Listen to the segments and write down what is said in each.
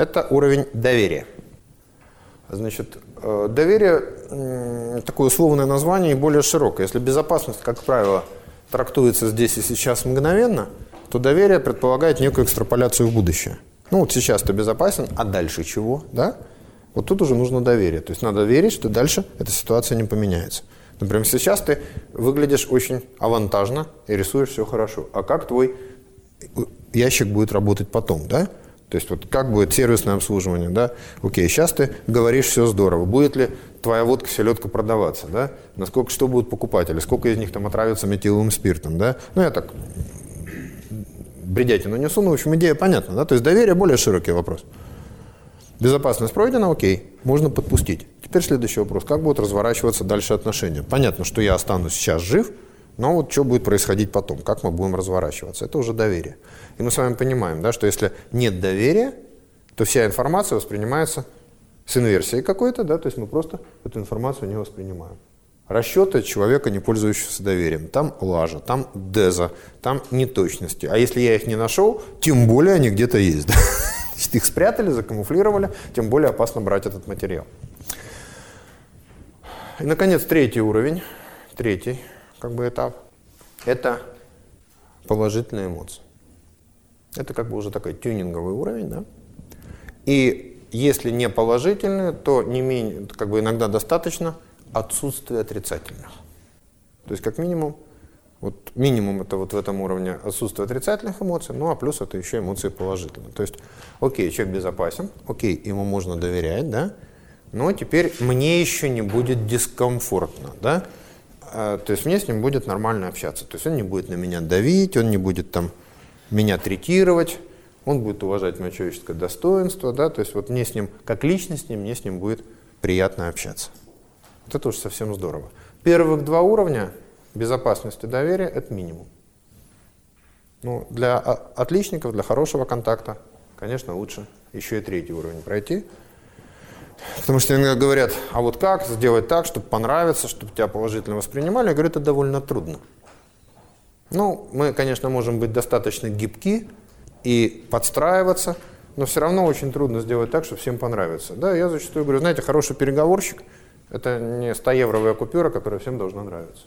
это уровень доверия. Значит, э, доверие – такое условное название и более широкое. Если безопасность, как правило, трактуется здесь и сейчас мгновенно, то доверие предполагает некую экстраполяцию в будущее. Ну вот сейчас ты безопасен, а дальше чего, да? Вот тут уже нужно доверие. То есть надо верить, что дальше эта ситуация не поменяется. Например, сейчас ты выглядишь очень авантажно и рисуешь все хорошо. А как твой ящик будет работать потом, да? То есть вот как будет сервисное обслуживание, да? Окей, сейчас ты говоришь все здорово. Будет ли твоя водка, селедка продаваться, да? Насколько, что будут покупатели? Сколько из них там отравятся метиловым спиртом, да? Ну, я так бредятину несу, но, в общем, идея понятна, да? То есть доверие более широкий вопрос. Безопасность пройдена, окей, можно подпустить. Теперь следующий вопрос. Как будут разворачиваться дальше отношения? Понятно, что я останусь сейчас жив, но вот что будет происходить потом? Как мы будем разворачиваться? Это уже доверие. И мы с вами понимаем, да, что если нет доверия, то вся информация воспринимается с инверсией какой-то, да, то есть мы просто эту информацию не воспринимаем. Расчеты человека, не пользующегося доверием. Там лажа, там деза, там неточности. А если я их не нашел, тем более они где-то есть. Да? Значит, их спрятали, закамуфлировали, тем более опасно брать этот материал. И, наконец, третий уровень, третий как бы этап, это положительные эмоции. Это как бы уже такой тюнинговый уровень, да? И если не положительные, то не менее, как бы иногда достаточно отсутствия отрицательных. То есть как минимум вот минимум это вот в этом уровне отсутствие отрицательных эмоций, ну а плюс это еще эмоции положительные. То есть, окей, человек безопасен, окей, ему можно доверять, да, но теперь мне еще не будет дискомфортно, да, то есть мне с ним будет нормально общаться. То есть он не будет на меня давить, он не будет там меня третировать, он будет уважать мое человеческое достоинство, да, то есть вот мне с ним, как личности, мне с ним будет приятно общаться. Вот это уж совсем здорово. Первых два уровня безопасность и доверие – это минимум. Ну, для отличников, для хорошего контакта, конечно, лучше еще и третий уровень пройти. Потому что иногда говорят, а вот как сделать так, чтобы понравиться, чтобы тебя положительно воспринимали? Я говорю, это довольно трудно. Ну, мы, конечно, можем быть достаточно гибки и подстраиваться, но все равно очень трудно сделать так, чтобы всем понравиться. Да, я зачастую говорю, знаете, хороший переговорщик – это не 100-евровая купюра, которая всем должна нравиться.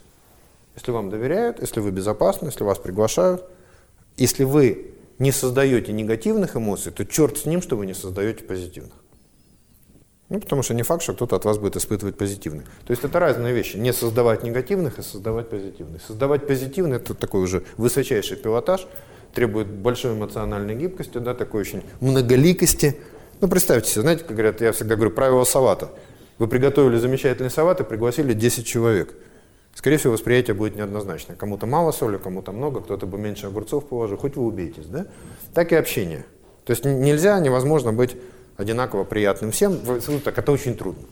Если вам доверяют, если вы безопасны, если вас приглашают, если вы не создаете негативных эмоций, то черт с ним, что вы не создаете позитивных. Ну, потому что не факт, что кто-то от вас будет испытывать позитивные. То есть это разные вещи. Не создавать негативных и создавать позитивных. Создавать позитивные – это такой уже высочайший пилотаж, требует большой эмоциональной гибкости, да, такой очень многоликости. Ну, представьте себе, знаете, как говорят, я всегда говорю, правило салата. Вы приготовили замечательный салат и пригласили 10 человек – Скорее всего, восприятие будет неоднозначное. Кому-то мало соли, кому-то много, кто-то бы меньше огурцов положил, хоть вы убейтесь, да? Так и общение. То есть нельзя, невозможно быть одинаково приятным всем, так это очень трудно.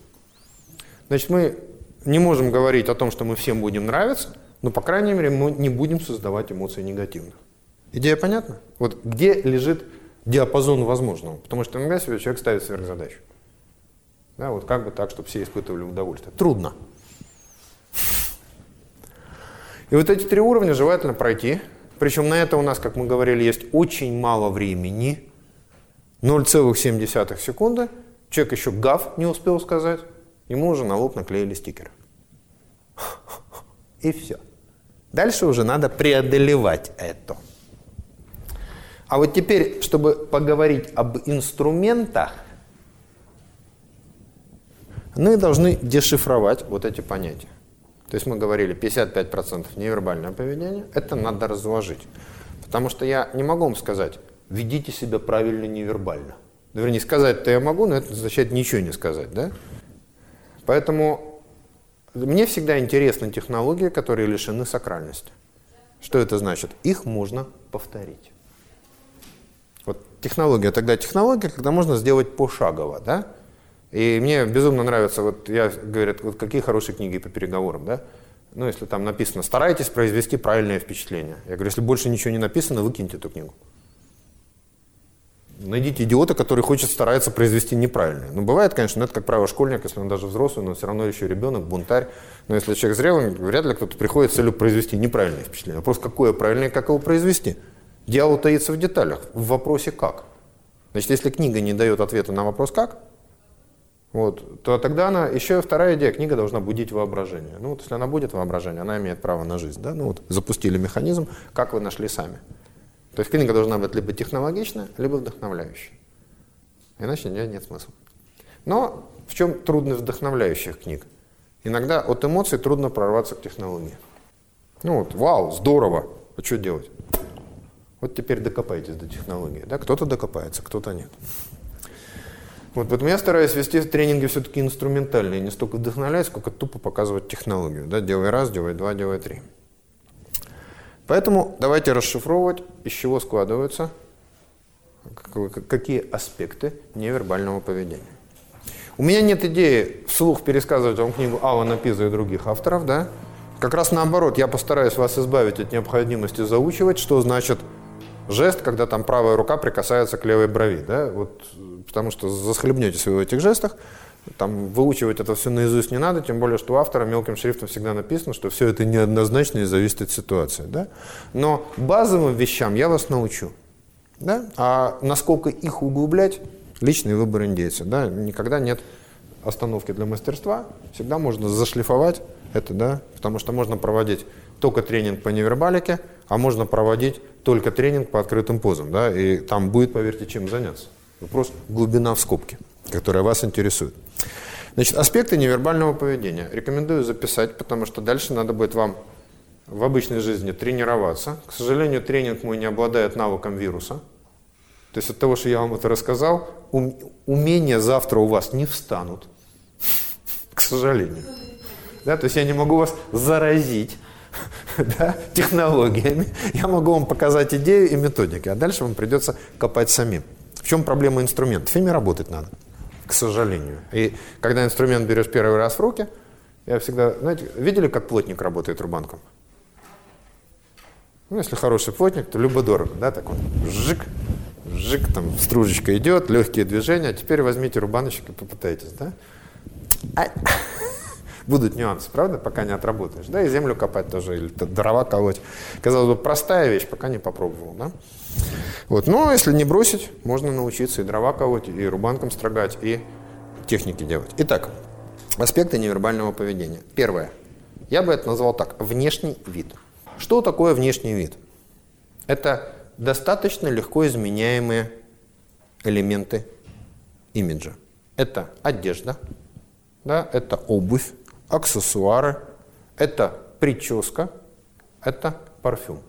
Значит, мы не можем говорить о том, что мы всем будем нравиться, но, по крайней мере, мы не будем создавать эмоции негативных. Идея понятна? Вот где лежит диапазон возможного? Потому что иногда себе человек ставит сверхзадачу. Да, вот как бы так, чтобы все испытывали удовольствие. Трудно. И вот эти три уровня желательно пройти. Причем на это у нас, как мы говорили, есть очень мало времени. 0,7 секунды. Человек еще гав не успел сказать. Ему уже на лоб наклеили стикер. И все. Дальше уже надо преодолевать это. А вот теперь, чтобы поговорить об инструментах, мы должны дешифровать вот эти понятия. То есть мы говорили 55% невербальное поведение, это надо разложить. Потому что я не могу вам сказать, ведите себя правильно невербально. Ну, вернее, сказать-то я могу, но это означает ничего не сказать. Да? Поэтому мне всегда интересны технологии, которые лишены сакральности. Что это значит? Их можно повторить. Вот технология тогда технология, когда можно сделать пошагово, да? И мне безумно нравится, вот я, говорят, вот какие хорошие книги по переговорам, да? Ну, если там написано, старайтесь произвести правильное впечатление. Я говорю, если больше ничего не написано, выкиньте эту книгу. Найдите идиота, который хочет стараться произвести неправильное. Ну, бывает, конечно, но это, как правило, школьник, если он даже взрослый, но все равно еще ребенок, бунтарь. Но если человек зрелый, вряд ли кто-то приходит с целью произвести неправильное впечатление. Вопрос, какое правильное, как его произвести? Дьявол таится в деталях, в вопросе «как». Значит, если книга не дает ответа на вопрос «как?», вот, то тогда она, еще вторая идея, книга должна будить воображение. Ну вот если она будет воображение, она имеет право на жизнь. Да? Ну вот запустили механизм, как вы нашли сами. То есть книга должна быть либо технологичная, либо вдохновляющая. Иначе нет, нет смысла. Но в чем трудность вдохновляющих книг? Иногда от эмоций трудно прорваться к технологии. Ну вот, вау, здорово, а что делать? Вот теперь докопайтесь до технологии. Да? Кто-то докопается, кто-то нет. Вот, поэтому я стараюсь вести тренинги все-таки инструментальные, не столько вдохновлять, сколько тупо показывать технологию. Да? Делай раз, делай два, делай три. Поэтому давайте расшифровывать, из чего складываются, какие аспекты невербального поведения. У меня нет идеи вслух пересказывать вам книгу Алана Пиза и других авторов, да? Как раз наоборот, я постараюсь вас избавить от необходимости заучивать, что значит жест, когда там правая рука прикасается к левой брови, да? Вот, потому что засхлебнетесь вы в этих жестах, там выучивать это все наизусть не надо, тем более, что у автора мелким шрифтом всегда написано, что все это неоднозначно и зависит от ситуации. Да? Но базовым вещам я вас научу. Да? А насколько их углублять, личный выбор индейца. Да? Никогда нет остановки для мастерства, всегда можно зашлифовать это, да? потому что можно проводить только тренинг по невербалике, а можно проводить только тренинг по открытым позам. Да? И там будет, поверьте, чем заняться. Вопрос глубина в скобке, которая вас интересует. Значит, аспекты невербального поведения. Рекомендую записать, потому что дальше надо будет вам в обычной жизни тренироваться. К сожалению, тренинг мой не обладает навыком вируса. То есть от того, что я вам это рассказал, умения завтра у вас не встанут. К сожалению. Да, то есть я не могу вас заразить да, технологиями. Я могу вам показать идею и методики, а дальше вам придется копать самим. В чем проблема инструментов? Ими работать надо к сожалению. И когда инструмент берешь первый раз в руки, я всегда, знаете, видели, как плотник работает рубанком? Ну, если хороший плотник, то любо-дорого, да, так он жик, жик, там стружечка идет, легкие движения, а теперь возьмите рубаночек и попытайтесь, да? А... Будут нюансы, правда, пока не отработаешь, да, и землю копать тоже, или дрова колоть. Казалось бы, простая вещь, пока не попробовал, да? Вот. Но если не бросить, можно научиться и дрова колоть, и рубанком строгать, и техники делать. Итак, аспекты невербального поведения. Первое. Я бы это назвал так. Внешний вид. Что такое внешний вид? Это достаточно легко изменяемые элементы имиджа. Это одежда, да, это обувь, аксессуары, это прическа, это парфюм.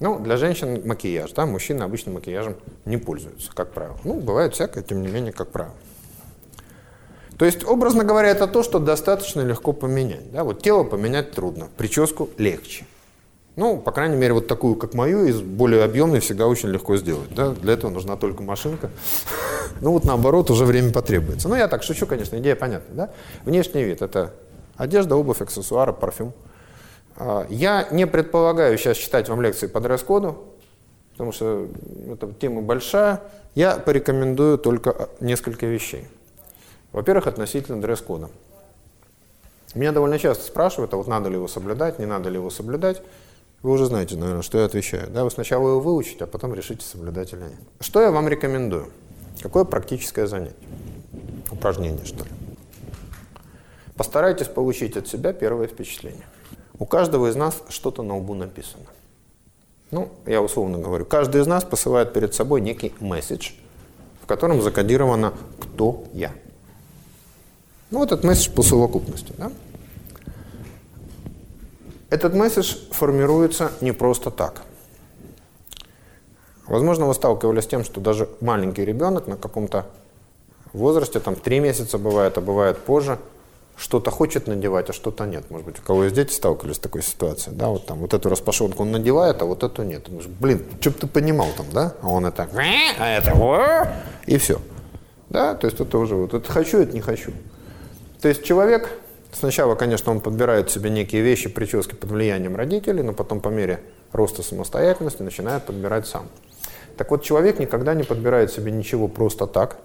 Ну, для женщин макияж, да, мужчины обычно макияжем не пользуются, как правило. Ну, бывает всякое, тем не менее, как правило. То есть, образно говоря, это то, что достаточно легко поменять. Да? Вот тело поменять трудно, прическу легче. Ну, по крайней мере, вот такую, как мою, из более объемной, всегда очень легко сделать. Да? Для этого нужна только машинка. Ну, вот наоборот, уже время потребуется. Ну, я так шучу, конечно, идея понятна. Да? Внешний вид – это одежда, обувь, аксессуары, парфюм – а, я не предполагаю сейчас читать вам лекции по дресс-коду, потому что эта тема большая. Я порекомендую только несколько вещей. Во-первых, относительно дресс-кода. Меня довольно часто спрашивают, а вот надо ли его соблюдать, не надо ли его соблюдать. Вы уже знаете, наверное, что я отвечаю. Да, вы сначала его выучите, а потом решите, соблюдать или нет. Что я вам рекомендую? Какое практическое занятие? Упражнение, что ли? Постарайтесь получить от себя первое впечатление. У каждого из нас что-то на лбу написано. Ну, я условно говорю, каждый из нас посылает перед собой некий месседж, в котором закодировано «кто я». Ну, вот этот месседж по совокупности. Да? Этот месседж формируется не просто так. Возможно, вы сталкивались с тем, что даже маленький ребенок на каком-то возрасте, там 3 месяца бывает, а бывает позже – что-то хочет надевать, а что-то нет. Может быть, у кого есть дети, сталкивались с такой ситуацией, да, вот там, вот эту распашонку он надевает, а вот эту нет. Говорит, блин, что бы ты понимал там, да? А он это, а это, и все. Да, то есть это уже вот, это хочу, это не хочу. То есть человек, сначала, конечно, он подбирает себе некие вещи, прически под влиянием родителей, но потом по мере роста самостоятельности начинает подбирать сам. Так вот, человек никогда не подбирает себе ничего просто так.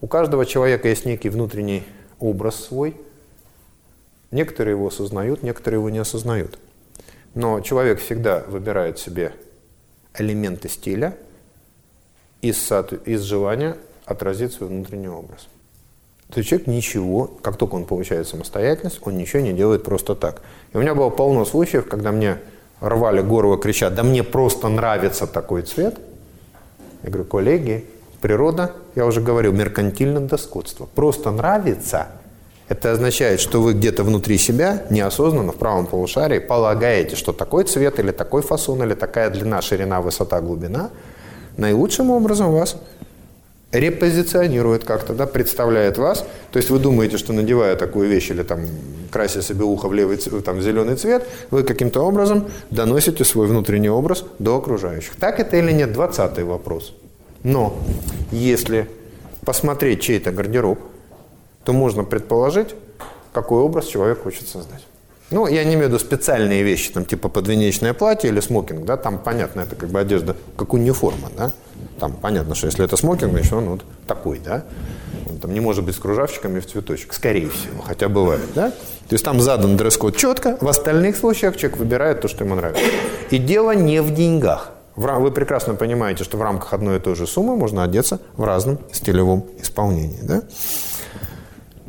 У каждого человека есть некий внутренний образ свой. Некоторые его осознают, некоторые его не осознают. Но человек всегда выбирает себе элементы стиля из, из желания отразить свой внутренний образ. То есть человек ничего, как только он получает самостоятельность, он ничего не делает просто так. И у меня было полно случаев, когда мне рвали горло, кричат, да мне просто нравится такой цвет. Я говорю, коллеги, природа, я уже говорил, меркантильное доскотство. Просто нравится – это означает, что вы где-то внутри себя, неосознанно, в правом полушарии, полагаете, что такой цвет или такой фасон, или такая длина, ширина, высота, глубина наилучшим образом вас репозиционирует как-то, да, представляет вас. То есть вы думаете, что надевая такую вещь или там крася себе ухо в левый там, в зеленый цвет, вы каким-то образом доносите свой внутренний образ до окружающих. Так это или нет? Двадцатый вопрос. Но если посмотреть чей-то гардероб, то можно предположить, какой образ человек хочет создать. Ну, я не имею в виду специальные вещи, там, типа подвенечное платье или смокинг, да, там понятно, это как бы одежда, как униформа, да, там понятно, что если это смокинг, значит он вот такой, да, он там не может быть с кружавчиками в цветочек, скорее всего, хотя бывает, да. То есть там задан дресс-код четко, в остальных случаях человек выбирает то, что ему нравится. И дело не в деньгах. Вы прекрасно понимаете, что в рамках одной и той же суммы можно одеться в разном стилевом исполнении, да.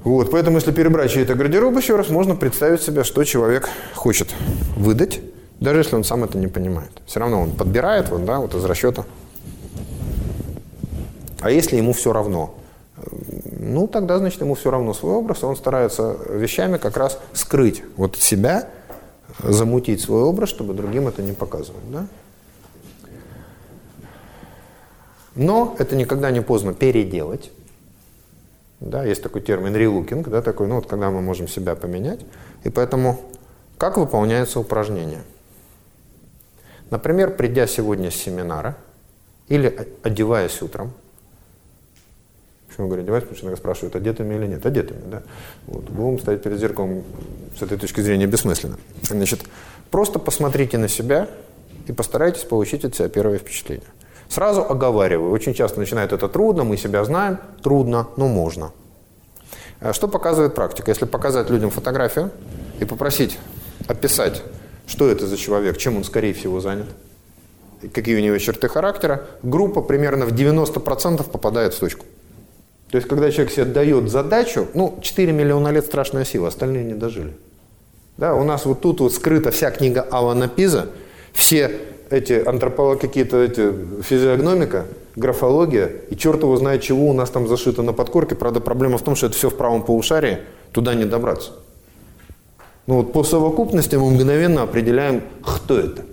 Вот, поэтому, если перебрать чей-то гардероб еще раз, можно представить себе, что человек хочет выдать, даже если он сам это не понимает. Все равно он подбирает вот, да, вот из расчета. А если ему все равно? Ну, тогда, значит, ему все равно свой образ, он старается вещами как раз скрыть вот себя, замутить свой образ, чтобы другим это не показывать. Да? Но это никогда не поздно переделать. Да, есть такой термин релукинг, да, такой, ну вот когда мы можем себя поменять. И поэтому как выполняется упражнение? Например, придя сегодня с семинара или одеваясь утром, Почему говорю одеваясь, потому что иногда спрашивают, одетыми или нет. Одетыми, да. Вот. Будем стоять перед зеркалом с этой точки зрения бессмысленно. Значит, просто посмотрите на себя и постарайтесь получить от себя первое впечатление. Сразу оговариваю. Очень часто начинает это трудно, мы себя знаем. Трудно, но можно. А что показывает практика? Если показать людям фотографию и попросить описать, что это за человек, чем он, скорее всего, занят, какие у него черты характера, группа примерно в 90% попадает в точку. То есть, когда человек себе дает задачу, ну, 4 миллиона лет страшная сила, остальные не дожили. Да, у нас вот тут вот скрыта вся книга Алана Пиза, все эти антрополог, какие-то эти физиогномика, графология, и черт его знает, чего у нас там зашито на подкорке. Правда, проблема в том, что это все в правом полушарии, туда не добраться. Ну вот по совокупности мы мгновенно определяем, кто это.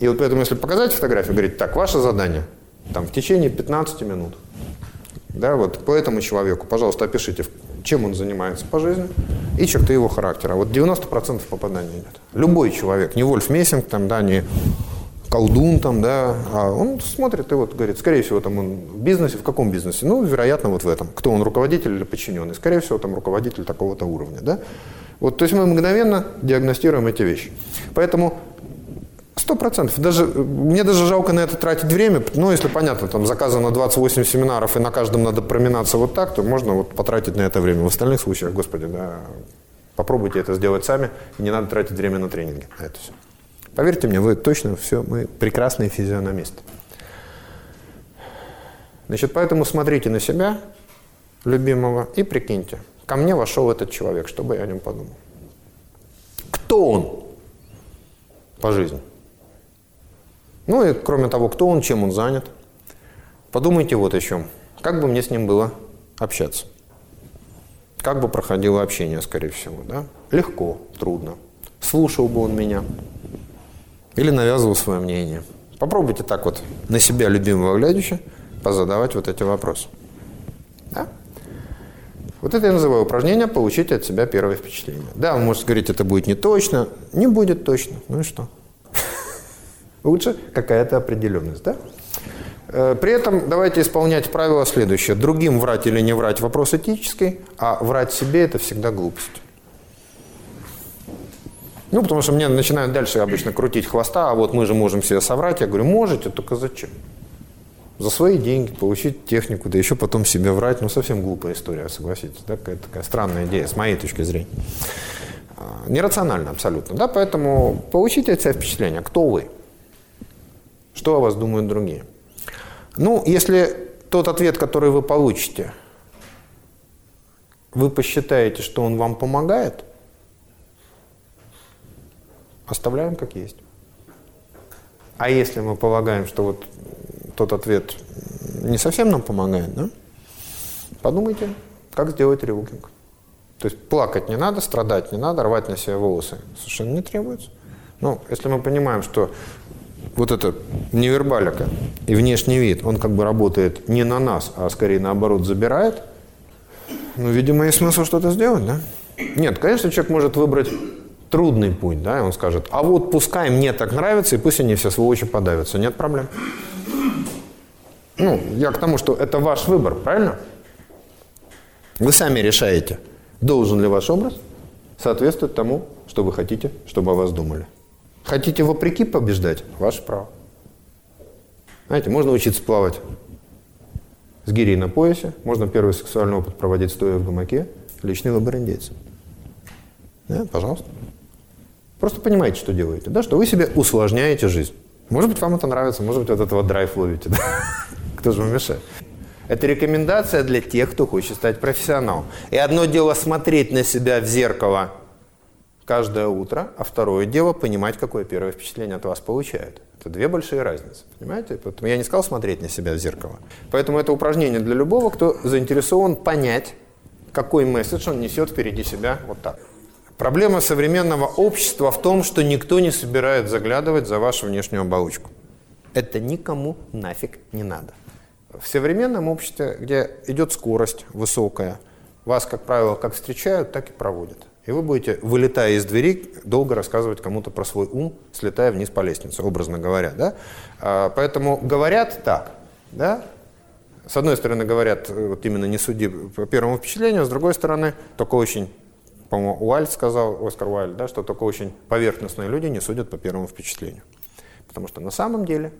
И вот поэтому, если показать фотографию, говорить, так, ваше задание, там, в течение 15 минут, да, вот по этому человеку, пожалуйста, опишите, чем он занимается по жизни и черты его характера. Вот 90% попаданий нет. Любой человек, не Вольф Мессинг, там, да, не колдун, там, да, а он смотрит и вот говорит, скорее всего, там он в бизнесе, в каком бизнесе? Ну, вероятно, вот в этом. Кто он, руководитель или подчиненный? Скорее всего, там руководитель такого-то уровня, да. Вот, то есть мы мгновенно диагностируем эти вещи. Поэтому Сто процентов. Даже, мне даже жалко на это тратить время. Ну, если понятно, там заказано 28 семинаров, и на каждом надо проминаться вот так, то можно вот потратить на это время. В остальных случаях, господи, да, попробуйте это сделать сами, и не надо тратить время на тренинги. На это все. Поверьте мне, вы точно все, мы прекрасные физиономисты. Значит, поэтому смотрите на себя, любимого, и прикиньте, ко мне вошел этот человек, что бы я о нем подумал. Кто он по жизни? Ну и кроме того, кто он, чем он занят. Подумайте вот о чем. Как бы мне с ним было общаться? Как бы проходило общение, скорее всего, да? Легко, трудно. Слушал бы он меня или навязывал свое мнение. Попробуйте так вот на себя любимого глядящего позадавать вот эти вопросы. Да? Вот это я называю упражнение «Получить от себя первое впечатление». Да, вы можете говорить, это будет не точно. Не будет точно. Ну и что? Лучше какая-то определенность, да? Э, при этом давайте исполнять правило следующее. Другим врать или не врать – вопрос этический, а врать себе – это всегда глупость. Ну, потому что мне начинают дальше обычно крутить хвоста, а вот мы же можем себе соврать. Я говорю, можете, только зачем? За свои деньги получить технику, да еще потом себе врать. Ну, совсем глупая история, согласитесь. Да? Какая-то такая странная идея, с моей точки зрения. А, нерационально абсолютно, да, поэтому получите от себя впечатление, кто вы – что о вас думают другие. Ну, если тот ответ, который вы получите, вы посчитаете, что он вам помогает, оставляем как есть. А если мы полагаем, что вот тот ответ не совсем нам помогает, да, подумайте, как сделать ревукинг. То есть плакать не надо, страдать не надо, рвать на себе волосы совершенно не требуется. Ну, если мы понимаем, что вот эта невербалика и внешний вид, он как бы работает не на нас, а скорее наоборот забирает, ну, видимо, есть смысл что-то сделать, да? Нет, конечно, человек может выбрать трудный путь, да, и он скажет, а вот пускай мне так нравится, и пусть они все сволочи подавятся, нет проблем. Ну, я к тому, что это ваш выбор, правильно? Вы сами решаете, должен ли ваш образ соответствовать тому, что вы хотите, чтобы о вас думали. Хотите вопреки побеждать? Ваше право. Знаете, можно учиться плавать с гирей на поясе, можно первый сексуальный опыт проводить стоя в гамаке, личный выбор индейца. Да, пожалуйста. Просто понимаете, что делаете, да, что вы себе усложняете жизнь. Может быть, вам это нравится, может быть, от этого драйв ловите. Да? Кто же вам мешает? Это рекомендация для тех, кто хочет стать профессионалом. И одно дело смотреть на себя в зеркало каждое утро, а второе дело понимать, какое первое впечатление от вас получают. Это две большие разницы, понимаете? Поэтому я не сказал смотреть на себя в зеркало. Поэтому это упражнение для любого, кто заинтересован понять, какой месседж он несет впереди себя вот так. Проблема современного общества в том, что никто не собирает заглядывать за вашу внешнюю оболочку. Это никому нафиг не надо. В современном обществе, где идет скорость высокая, вас, как правило, как встречают, так и проводят. И вы будете, вылетая из двери, долго рассказывать кому-то про свой ум, слетая вниз по лестнице, образно говоря. Да? А, поэтому говорят так. Да? С одной стороны, говорят, э, вот именно не суди по первому впечатлению, с другой стороны, только очень, по-моему, Уальд сказал, Оскар Уальд, да, что только очень поверхностные люди не судят по первому впечатлению. Потому что на самом деле,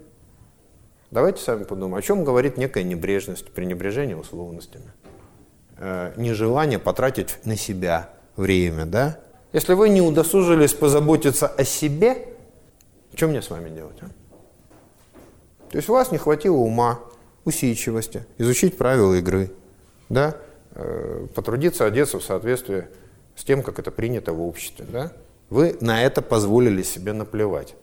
давайте сами подумаем, о чем говорит некая небрежность, пренебрежение условностями, э, нежелание потратить на себя – время, да? Если вы не удосужились позаботиться о себе, что мне с вами делать? А? То есть у вас не хватило ума, усидчивости, изучить правила игры, да? Э, потрудиться одеться в соответствии с тем, как это принято в обществе. Да? Вы на это позволили себе наплевать.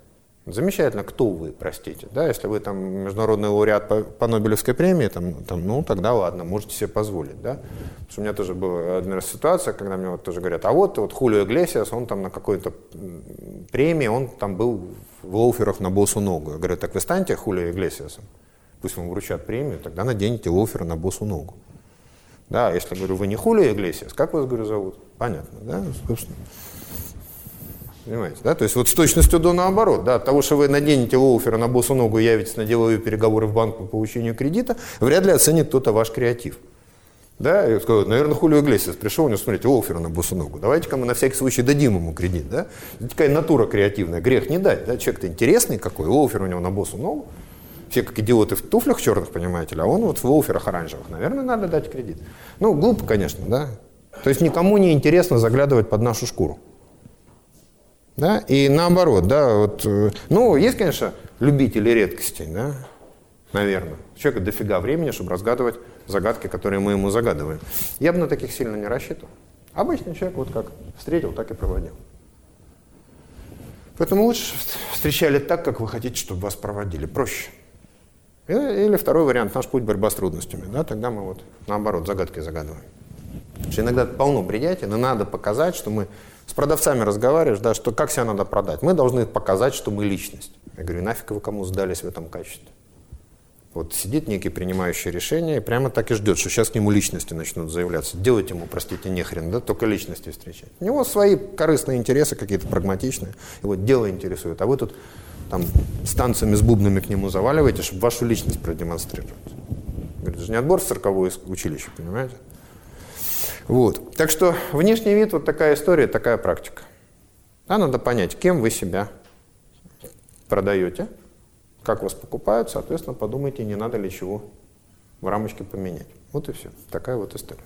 Замечательно, кто вы, простите, да, если вы там международный лауреат по, по Нобелевской премии, там, там, ну, тогда ладно, можете себе позволить, да. Потому что у меня тоже была одна раз ситуация, когда мне вот тоже говорят, а вот, вот Хулио Иглесиас, он там на какой-то премии, он там был в лоуферах на босу ногу. Я говорю, так вы станьте Хулио Иглесиасом, пусть вам вручат премию, тогда наденете лоуферы на босу ногу. Да, если, говорю, вы не Хулио Иглесиас, как вас, говорю, зовут? Понятно, да, собственно. Понимаете, да? То есть вот с точностью до наоборот. Да? От того, что вы наденете лоуфера на босу ногу и явитесь на деловые переговоры в банк по получению кредита, вряд ли оценит кто-то ваш креатив. Да, и сказал, наверное, Хулио Иглесиас пришел, у него, смотрите, лоуфера на босу ногу. Давайте-ка мы на всякий случай дадим ему кредит. Да? Это такая натура креативная, грех не дать. Да? Человек-то интересный какой, лоуфер у него на босу ногу. Все как идиоты в туфлях черных, понимаете ли, а он вот в лоуферах оранжевых. Наверное, надо дать кредит. Ну, глупо, конечно, да. То есть никому не интересно заглядывать под нашу шкуру. Да? И наоборот, да, вот, э, ну, есть, конечно, любители редкостей, да, наверное. У человека дофига времени, чтобы разгадывать загадки, которые мы ему загадываем. Я бы на таких сильно не рассчитывал. Обычный человек вот как встретил, так и проводил. Поэтому лучше встречали так, как вы хотите, чтобы вас проводили. Проще. Или второй вариант, наш путь борьба с трудностями. Да, тогда мы вот наоборот загадки загадываем. Потому что иногда полно бредятин, но надо показать, что мы с продавцами разговариваешь, да, что как себя надо продать. Мы должны показать, что мы личность. Я говорю, нафиг вы кому сдались в этом качестве? Вот сидит некий принимающий решение и прямо так и ждет, что сейчас к нему личности начнут заявляться. Делать ему, простите, нехрен, да, только личности встречать. У него свои корыстные интересы какие-то прагматичные. Вот дело интересует. А вы тут там с танцами, с бубнами к нему заваливаете, чтобы вашу личность продемонстрировать. Говорит, это же не отбор в цирковое училище, понимаете? Вот. Так что внешний вид, вот такая история, такая практика. А надо понять, кем вы себя продаете, как вас покупают, соответственно, подумайте, не надо ли чего в рамочке поменять. Вот и все. Такая вот история.